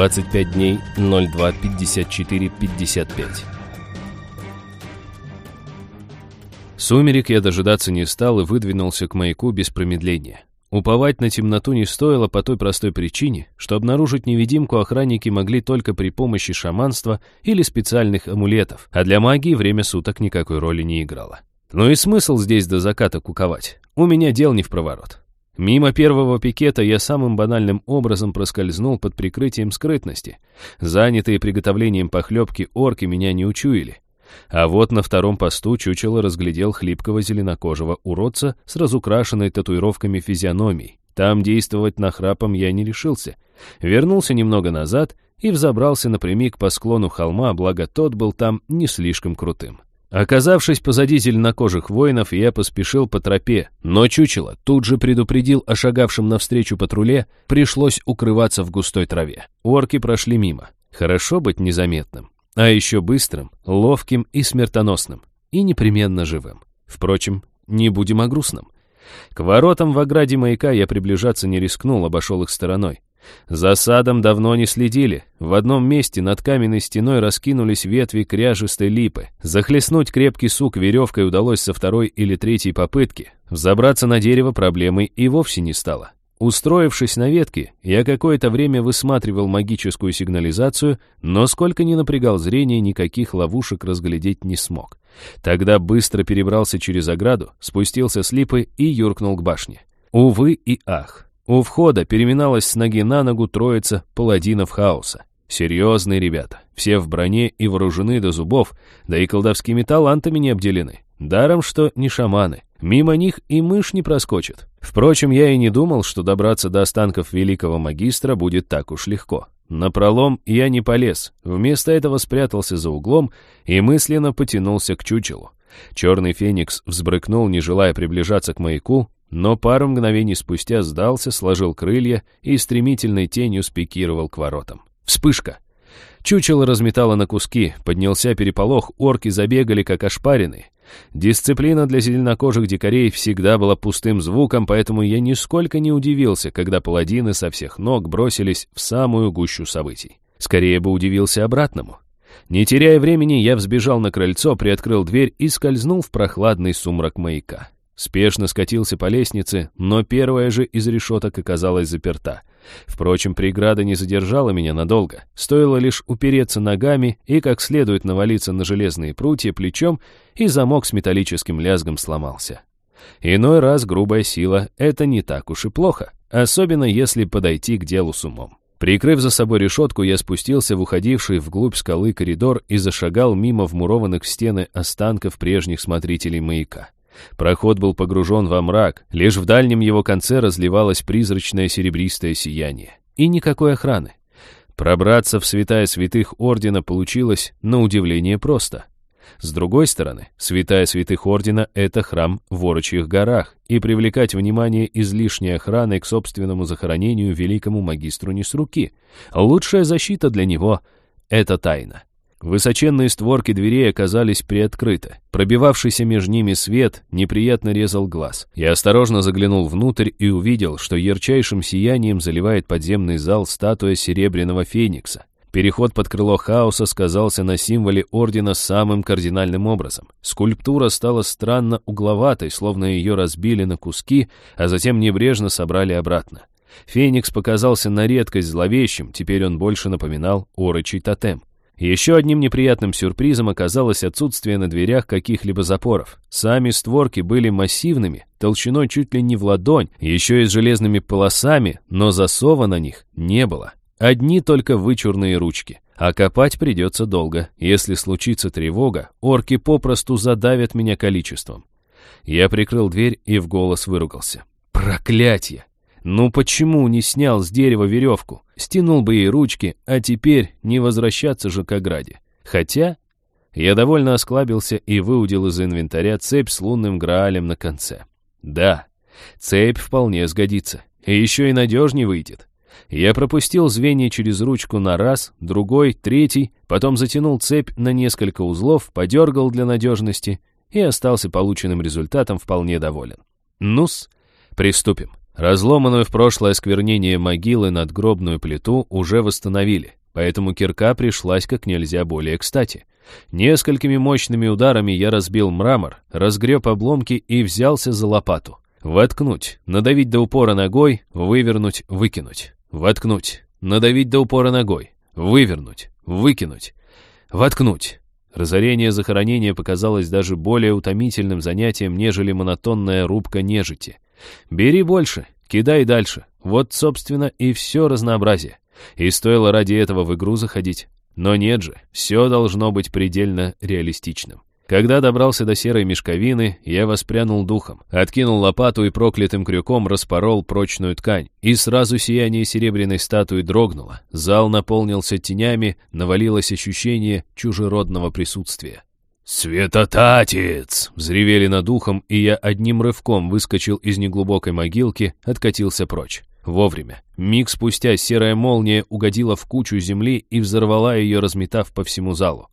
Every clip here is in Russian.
25 дней 02 54 55. Сумерек я дожидаться не стал и выдвинулся к маяку без промедления. Уповать на темноту не стоило по той простой причине, что обнаружить невидимку охранники могли только при помощи шаманства или специальных амулетов, а для магии время суток никакой роли не играло. Ну и смысл здесь до заката куковать? У меня дел не в проворот. Мимо первого пикета я самым банальным образом проскользнул под прикрытием скрытности. Занятые приготовлением похлебки орки меня не учуяли. А вот на втором посту чучело разглядел хлипкого зеленокожего уродца с разукрашенной татуировками физиономией. Там действовать нахрапом я не решился. Вернулся немного назад и взобрался напрямик по склону холма, благо тот был там не слишком крутым. Оказавшись позади зеленокожих воинов, я поспешил по тропе, но чучело тут же предупредил о шагавшем навстречу патруле, пришлось укрываться в густой траве. Орки прошли мимо. Хорошо быть незаметным. А еще быстрым, ловким и смертоносным. И непременно живым. Впрочем, не будем о грустном. К воротам в ограде маяка я приближаться не рискнул, обошел их стороной. За садом давно не следили. В одном месте над каменной стеной раскинулись ветви кряжестой липы. Захлестнуть крепкий сук веревкой удалось со второй или третьей попытки. Взобраться на дерево проблемой и вовсе не стало. Устроившись на ветке, я какое-то время высматривал магическую сигнализацию, но сколько ни напрягал зрение, никаких ловушек разглядеть не смог. Тогда быстро перебрался через ограду, спустился с липы и юркнул к башне. Увы и ах. У входа переминалась с ноги на ногу троица паладинов хаоса. Серьезные ребята, все в броне и вооружены до зубов, да и колдовскими талантами не обделены. Даром, что не шаманы. Мимо них и мышь не проскочит. Впрочем, я и не думал, что добраться до останков великого магистра будет так уж легко. На пролом я не полез, вместо этого спрятался за углом и мысленно потянулся к чучелу. Черный феникс взбрыкнул, не желая приближаться к маяку, но пару мгновений спустя сдался, сложил крылья и стремительной тенью спикировал к воротам. Вспышка! Чучело разметало на куски, поднялся переполох, орки забегали как ошпаренные. Дисциплина для зеленокожих дикарей всегда была пустым звуком, поэтому я нисколько не удивился, когда паладины со всех ног бросились в самую гущу событий. Скорее бы удивился обратному. Не теряя времени, я взбежал на крыльцо, приоткрыл дверь и скользнул в прохладный сумрак маяка. Спешно скатился по лестнице, но первая же из решеток оказалась заперта. Впрочем, преграда не задержала меня надолго. Стоило лишь упереться ногами и как следует навалиться на железные прутья плечом, и замок с металлическим лязгом сломался. Иной раз грубая сила — это не так уж и плохо, особенно если подойти к делу с умом. Прикрыв за собой решетку, я спустился в уходивший вглубь скалы коридор и зашагал мимо вмурованных в стены останков прежних смотрителей маяка. Проход был погружен во мрак, лишь в дальнем его конце разливалось призрачное серебристое сияние. И никакой охраны. Пробраться в святая святых Ордена получилось, на удивление, просто. С другой стороны, святая святых Ордена — это храм в Орочьих горах, и привлекать внимание излишней охраны к собственному захоронению великому магистру не с руки. Лучшая защита для него — это тайна. Высоченные створки дверей оказались приоткрыты. Пробивавшийся между ними свет неприятно резал глаз. Я осторожно заглянул внутрь и увидел, что ярчайшим сиянием заливает подземный зал статуя Серебряного Феникса. Переход под крыло хаоса сказался на символе Ордена самым кардинальным образом. Скульптура стала странно угловатой, словно ее разбили на куски, а затем небрежно собрали обратно. Феникс показался на редкость зловещим, теперь он больше напоминал орочий тотем. Еще одним неприятным сюрпризом оказалось отсутствие на дверях каких-либо запоров. Сами створки были массивными, толщиной чуть ли не в ладонь, еще и с железными полосами, но засова на них не было. Одни только вычурные ручки. А копать придется долго. Если случится тревога, орки попросту задавят меня количеством. Я прикрыл дверь и в голос выругался. Проклятье! Ну почему не снял с дерева веревку? Стянул бы ей ручки, а теперь не возвращаться же к ограде. Хотя... Я довольно осклабился и выудил из инвентаря цепь с лунным граалем на конце. Да, цепь вполне сгодится. И еще и надежней выйдет. Я пропустил звенья через ручку на раз, другой, третий, потом затянул цепь на несколько узлов, подергал для надежности и остался полученным результатом вполне доволен. Нус, приступим. Разломанную в прошлое сквернение могилы надгробную плиту уже восстановили, поэтому кирка пришлась как нельзя более кстати. Несколькими мощными ударами я разбил мрамор, разгреб обломки и взялся за лопату. Воткнуть, надавить до упора ногой, вывернуть, выкинуть. Воткнуть, надавить до упора ногой, вывернуть, выкинуть. Воткнуть. Разорение захоронения показалось даже более утомительным занятием, нежели монотонная рубка нежити. Бери больше, кидай дальше. Вот, собственно, и все разнообразие. И стоило ради этого в игру заходить. Но нет же, все должно быть предельно реалистичным. Когда добрался до серой мешковины, я воспрянул духом, откинул лопату и проклятым крюком распорол прочную ткань, и сразу сияние серебряной статуи дрогнуло. Зал наполнился тенями, навалилось ощущение чужеродного присутствия. «Светотатец!» — взревели над ухом, и я одним рывком выскочил из неглубокой могилки, откатился прочь. Вовремя. Миг спустя серая молния угодила в кучу земли и взорвала ее, разметав по всему залу.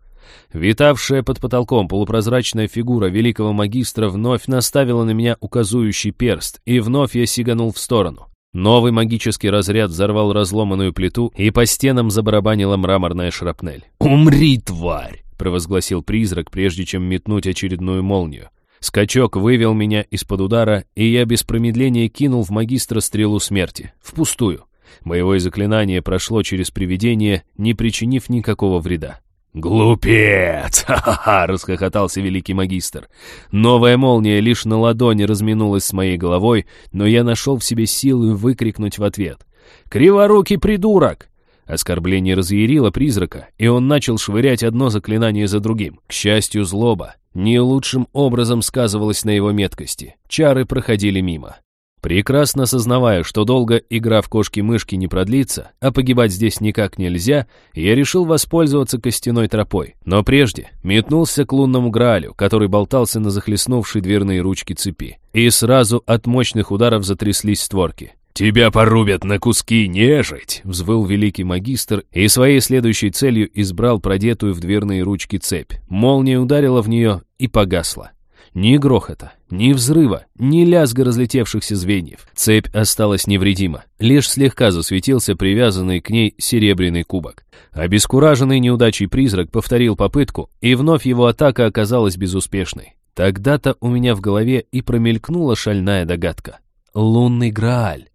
Витавшая под потолком полупрозрачная фигура великого магистра вновь наставила на меня указующий перст, и вновь я сиганул в сторону. Новый магический разряд взорвал разломанную плиту, и по стенам забарабанила мраморная шрапнель. «Умри, тварь!» — провозгласил призрак, прежде чем метнуть очередную молнию. Скачок вывел меня из-под удара, и я без промедления кинул в магистра стрелу смерти. Впустую. Боевое заклинание прошло через привидение, не причинив никакого вреда. «Глупец!» — ха-ха-ха! — расхохотался великий магистр. Новая молния лишь на ладони разминулась с моей головой, но я нашел в себе силы выкрикнуть в ответ. «Криворукий придурок!» Оскорбление разъярило призрака, и он начал швырять одно заклинание за другим. К счастью, злоба не лучшим образом сказывалась на его меткости. Чары проходили мимо. Прекрасно сознавая, что долго игра в кошки-мышки не продлится, а погибать здесь никак нельзя, я решил воспользоваться костяной тропой. Но прежде метнулся к лунному Граалю, который болтался на захлестнувшей дверные ручки цепи. И сразу от мощных ударов затряслись створки. «Тебя порубят на куски, нежить!» — взвыл великий магистр и своей следующей целью избрал продетую в дверные ручки цепь. Молния ударила в нее и погасла. Ни грохота, ни взрыва, ни лязга разлетевшихся звеньев. Цепь осталась невредима. Лишь слегка засветился привязанный к ней серебряный кубок. Обескураженный неудачей призрак повторил попытку, и вновь его атака оказалась безуспешной. Тогда-то у меня в голове и промелькнула шальная догадка. Лунный Грааль.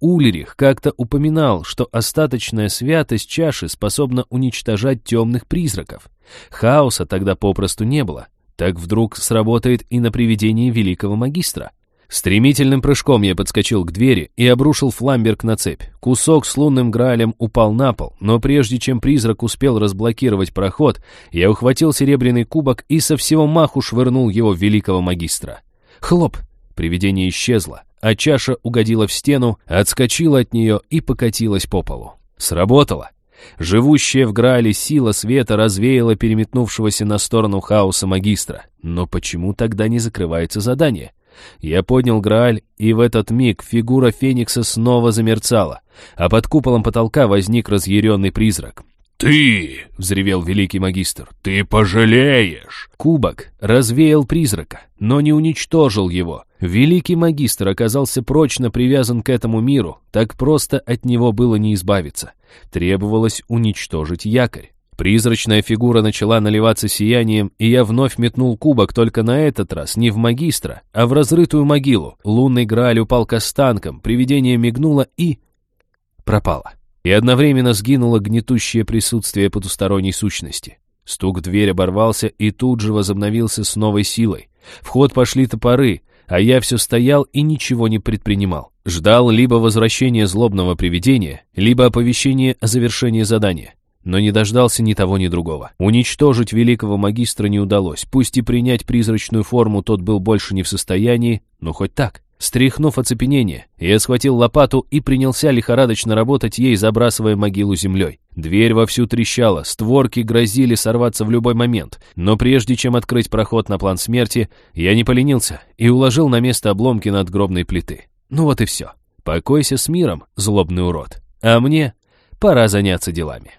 Ульрих как-то упоминал, что остаточная святость чаши способна уничтожать темных призраков. Хаоса тогда попросту не было. Так вдруг сработает и на привидении великого магистра. Стремительным прыжком я подскочил к двери и обрушил фламберг на цепь. Кусок с лунным граалем упал на пол, но прежде чем призрак успел разблокировать проход, я ухватил серебряный кубок и со всего маху швырнул его в великого магистра. Хлоп! Привидение исчезло, а чаша угодила в стену, отскочила от нее и покатилась по полу. Сработало. Живущая в Граале сила света развеяла переметнувшегося на сторону хаоса магистра. Но почему тогда не закрывается задание? Я поднял Грааль, и в этот миг фигура Феникса снова замерцала, а под куполом потолка возник разъяренный призрак. «Ты!» — взревел великий магистр. «Ты пожалеешь!» Кубок развеял призрака, но не уничтожил его. Великий магистр оказался прочно привязан к этому миру, так просто от него было не избавиться. Требовалось уничтожить якорь. Призрачная фигура начала наливаться сиянием, и я вновь метнул кубок, только на этот раз не в магистра, а в разрытую могилу. Лунный Грааль упал к останкам, привидение мигнуло и... пропало и одновременно сгинуло гнетущее присутствие потусторонней сущности. Стук в дверь оборвался и тут же возобновился с новой силой. В ход пошли топоры, а я все стоял и ничего не предпринимал. Ждал либо возвращения злобного привидения, либо оповещения о завершении задания. Но не дождался ни того, ни другого. Уничтожить великого магистра не удалось, пусть и принять призрачную форму тот был больше не в состоянии, но хоть так. Стряхнув оцепенение, я схватил лопату и принялся лихорадочно работать ей, забрасывая могилу землей. Дверь вовсю трещала, створки грозили сорваться в любой момент, но прежде чем открыть проход на план смерти, я не поленился и уложил на место обломки надгробной плиты. Ну вот и все. Покойся с миром, злобный урод. А мне пора заняться делами.